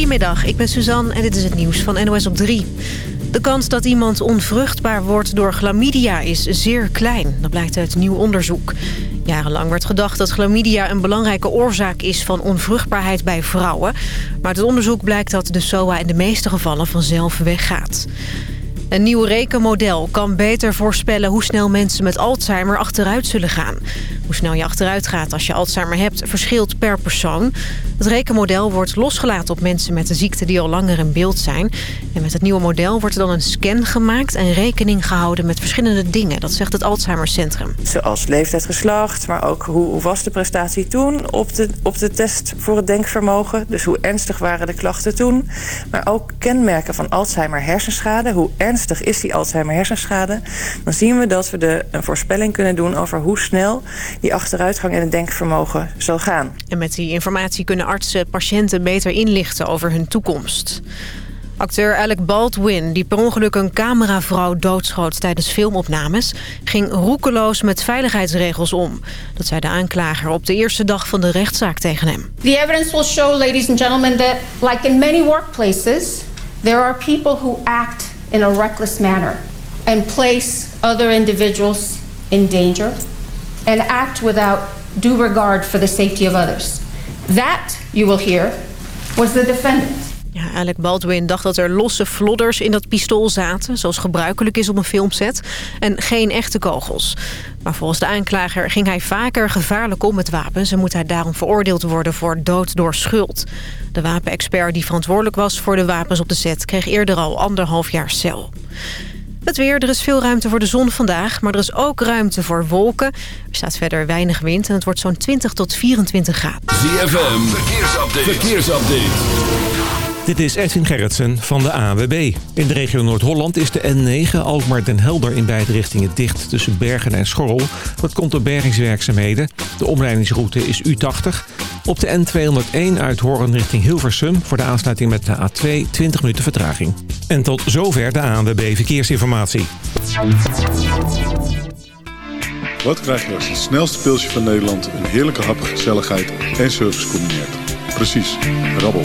Goedemiddag, ik ben Suzanne en dit is het nieuws van NOS op 3. De kans dat iemand onvruchtbaar wordt door chlamydia is zeer klein. Dat blijkt uit nieuw onderzoek. Jarenlang werd gedacht dat chlamydia een belangrijke oorzaak is van onvruchtbaarheid bij vrouwen. Maar het onderzoek blijkt dat de SOA in de meeste gevallen vanzelf weggaat. Een nieuw rekenmodel kan beter voorspellen hoe snel mensen met Alzheimer achteruit zullen gaan. Hoe snel je achteruit gaat als je Alzheimer hebt verschilt per persoon. Het rekenmodel wordt losgelaten op mensen met de ziekte die al langer in beeld zijn. En met het nieuwe model wordt er dan een scan gemaakt en rekening gehouden met verschillende dingen. Dat zegt het Alzheimercentrum. Zoals leeftijd, geslacht, maar ook hoe, hoe was de prestatie toen op de, op de test voor het denkvermogen. Dus hoe ernstig waren de klachten toen. Maar ook kenmerken van Alzheimer hersenschade. Hoe ernstig is die Alzheimer hersenschade? Dan zien we dat we de, een voorspelling kunnen doen over hoe snel die achteruitgang in het denkvermogen zal gaan. En met die informatie kunnen artsen patiënten beter inlichten over hun toekomst. Acteur Alec Baldwin, die per ongeluk een cameravrouw doodschoot tijdens filmopnames, ging roekeloos met veiligheidsregels om. Dat zei de aanklager op de eerste dag van de rechtszaak tegen hem. The evidence will show, ladies and gentlemen, that like in many workplaces, there are people who act in a reckless manner and place other individuals in danger and act without due regard for the safety of others. That, you will hear, was the defendant. Ja, Alec Baldwin dacht dat er losse flodders in dat pistool zaten... zoals gebruikelijk is op een filmset, en geen echte kogels. Maar volgens de aanklager ging hij vaker gevaarlijk om met wapens... en moet hij daarom veroordeeld worden voor dood door schuld. De wapenexpert die verantwoordelijk was voor de wapens op de set... kreeg eerder al anderhalf jaar cel. Het weer, er is veel ruimte voor de zon vandaag, maar er is ook ruimte voor wolken. Er staat verder weinig wind en het wordt zo'n 20 tot 24 graden. ZFM, verkeersupdate. verkeersupdate. Dit is Edwin Gerritsen van de AWB. In de regio Noord-Holland is de N9 Alkmaar den Helder in beide richtingen dicht tussen Bergen en Schorrel. Dat komt door bergingswerkzaamheden. De omleidingsroute is U80. Op de N201 uit Horen richting Hilversum voor de aansluiting met de A2 20 minuten vertraging. En tot zover de ANWB Verkeersinformatie. Wat krijg je als het snelste pilsje van Nederland een heerlijke hap, gezelligheid en service combineert? Precies, rabbel.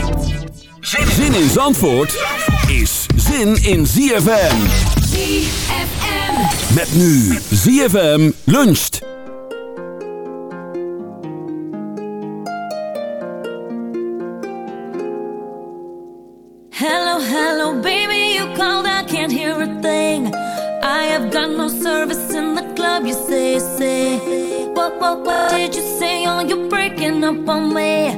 Zin in Zandvoort is zin in ZFM. ZFM. Met nu ZFM luncht. Hello, hello, baby, you called, I can't hear a thing. I have got no service in the club, you say, say. What, what, what did you say? Oh, you're breaking up on me.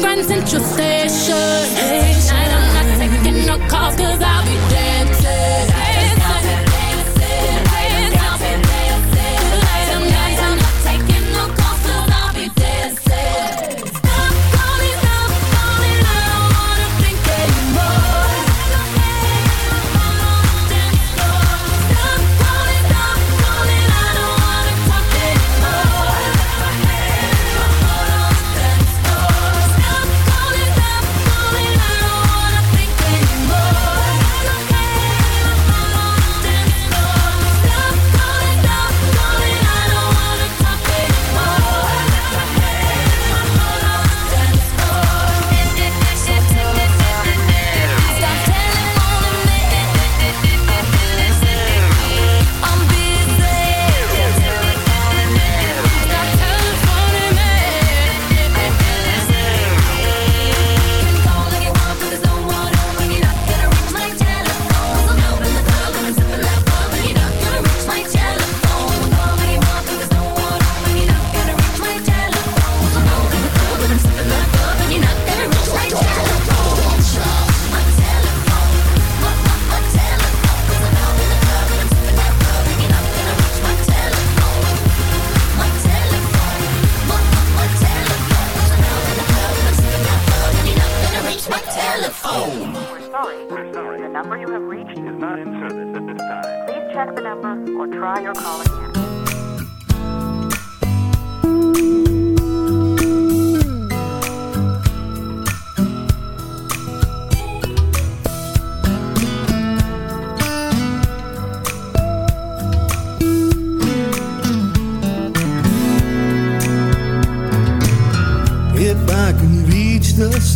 Grand Central Station. Tonight I'm not taking no calls, cause I'll be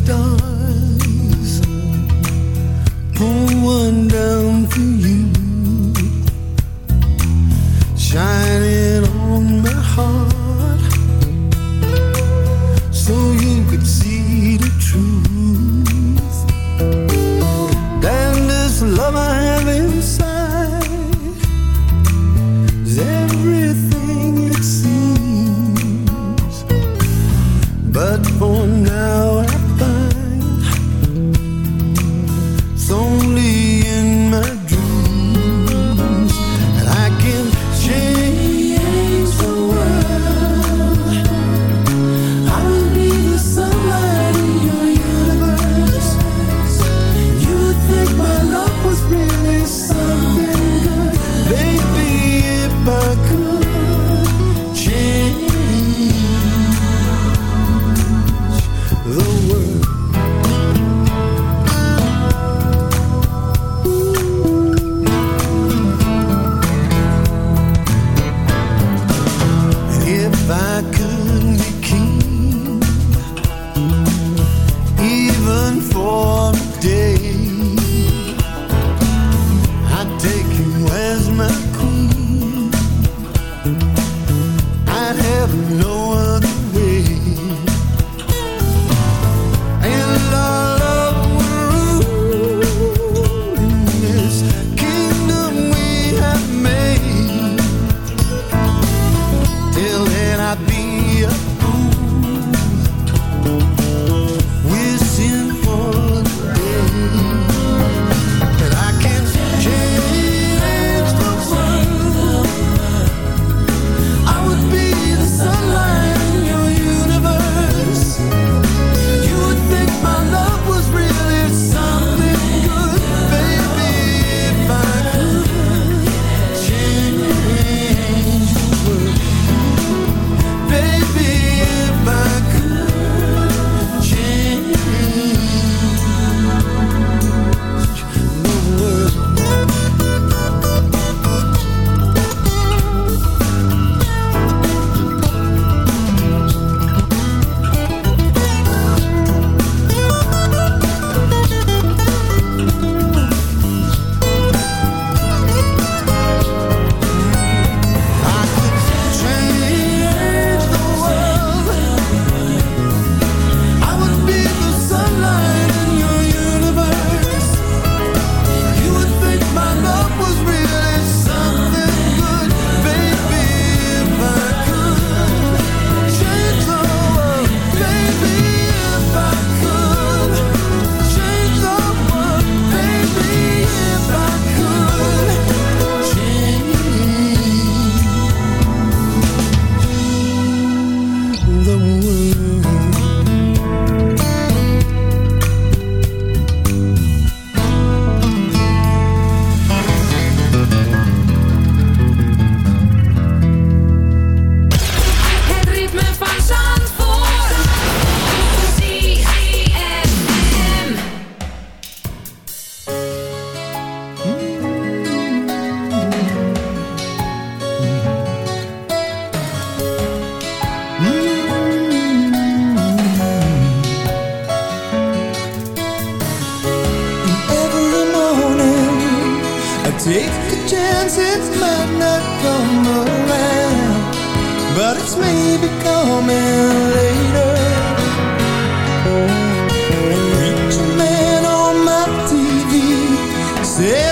等。It might not come around But it's maybe coming later. Reach man on my TV Said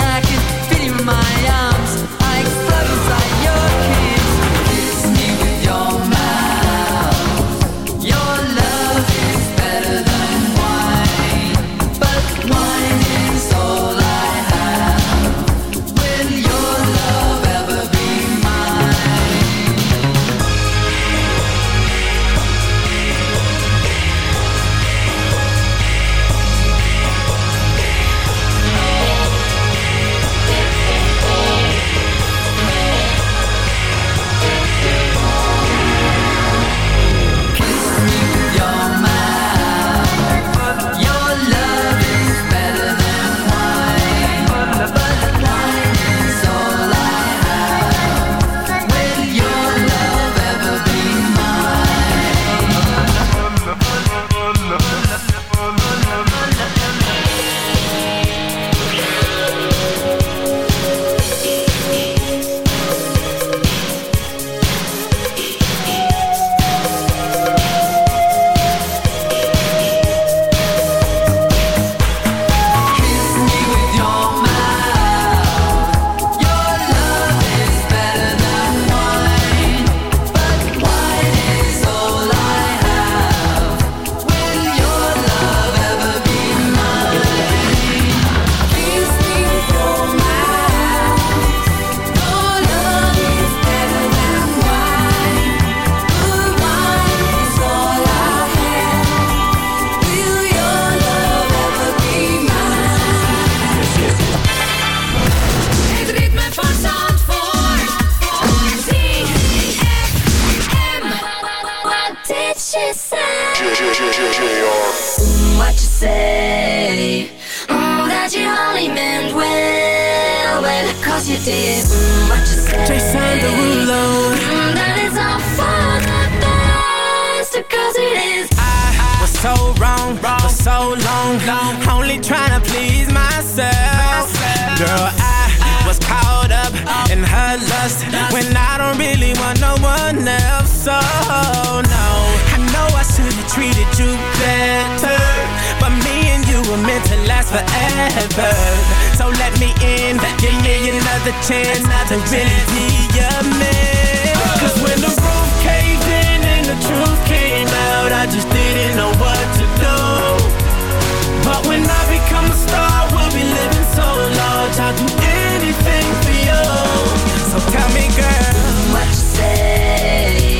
Abyss, What you say? Oh, that you only meant well, well, cause you did. Mm, what you say? Jason Derulo. Mm, that is all for the best, cause it is. I so wrong for so long, only trying to please myself. Girl, I was caught up in her lust when I don't really want no one else. So no, I know I should have treated you better, but me and you were meant to last forever. So let me in, give me another chance to really be your man. Cause when the roof truth came out, I just didn't know what to do. But when I become a star, we'll be living so large. I'll do anything for you. So tell me, girl, What you say?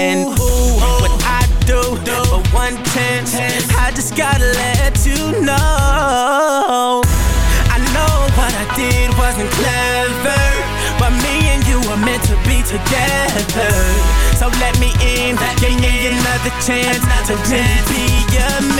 And ooh, what I do for one chance, I just gotta let you know. I know what I did wasn't clever, but me and you were meant to be together. So let me in, give me another chance to really be your man.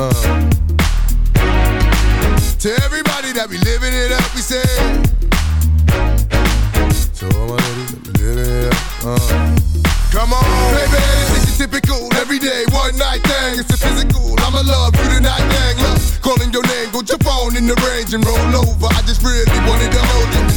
uh. To everybody that be living it up, we say. To all my ladies that be living it up, uh. Come on, baby, this is typical, everyday, one night thing. It's a physical, I'ma love you tonight, dang. Look, calling your name, go jump on in the range and roll over. I just really wanted to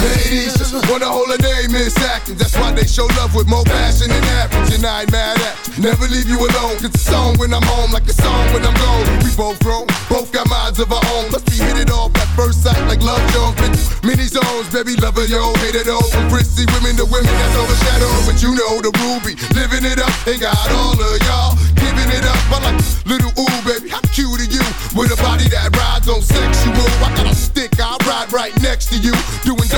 Ladies wanna hold a name in acting. That's why they show love with more passion than average. And I ain't mad at. Never leave you alone. Cause it's song when I'm home, like a song when I'm gone. We both grown, both got minds of our own. Plus we hit it off at first sight like love Jones. Many zones, baby lover, yo, hate it all. From prissy women to women that's overshadowed. But you know the ruby, living it up. Ain't got all of y'all giving it up. I like little ooh, baby, how cute are you? With a body that rides on sexual. I got a stick, I'll ride right next to you. Doing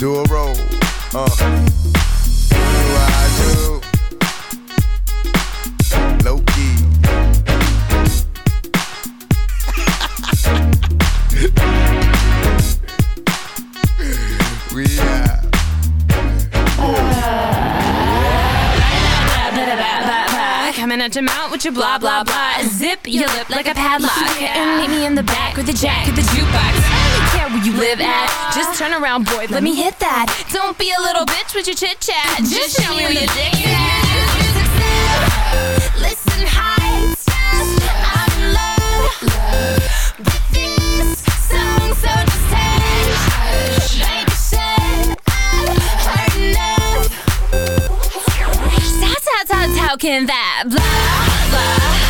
do a roll. Uh. Do I do? Low key. we. Coming with your blah blah blah. Your lip like a padlock. And meet me in the back with the jack of the jukebox. I don't care where you live at. Just turn around, boy. Let me hit that. Don't be a little bitch with your chit chat. Just show me where your dick at. Listen, hi. I'm in love with this song, so just hush. Like said, I've heard enough. How, can that blah, blah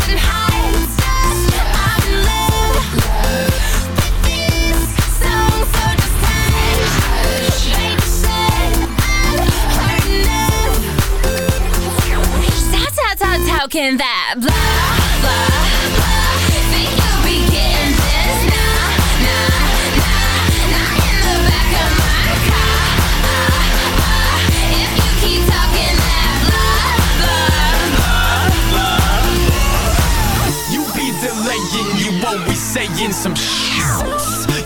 how, can that blah, blah, blah? Think you'll be getting this? Nah, nah, nah, nah. In the back of my car. Ah, ah. If you keep talking that blah, blah, blah. You be delaying, you always saying some shit.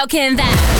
How, can that?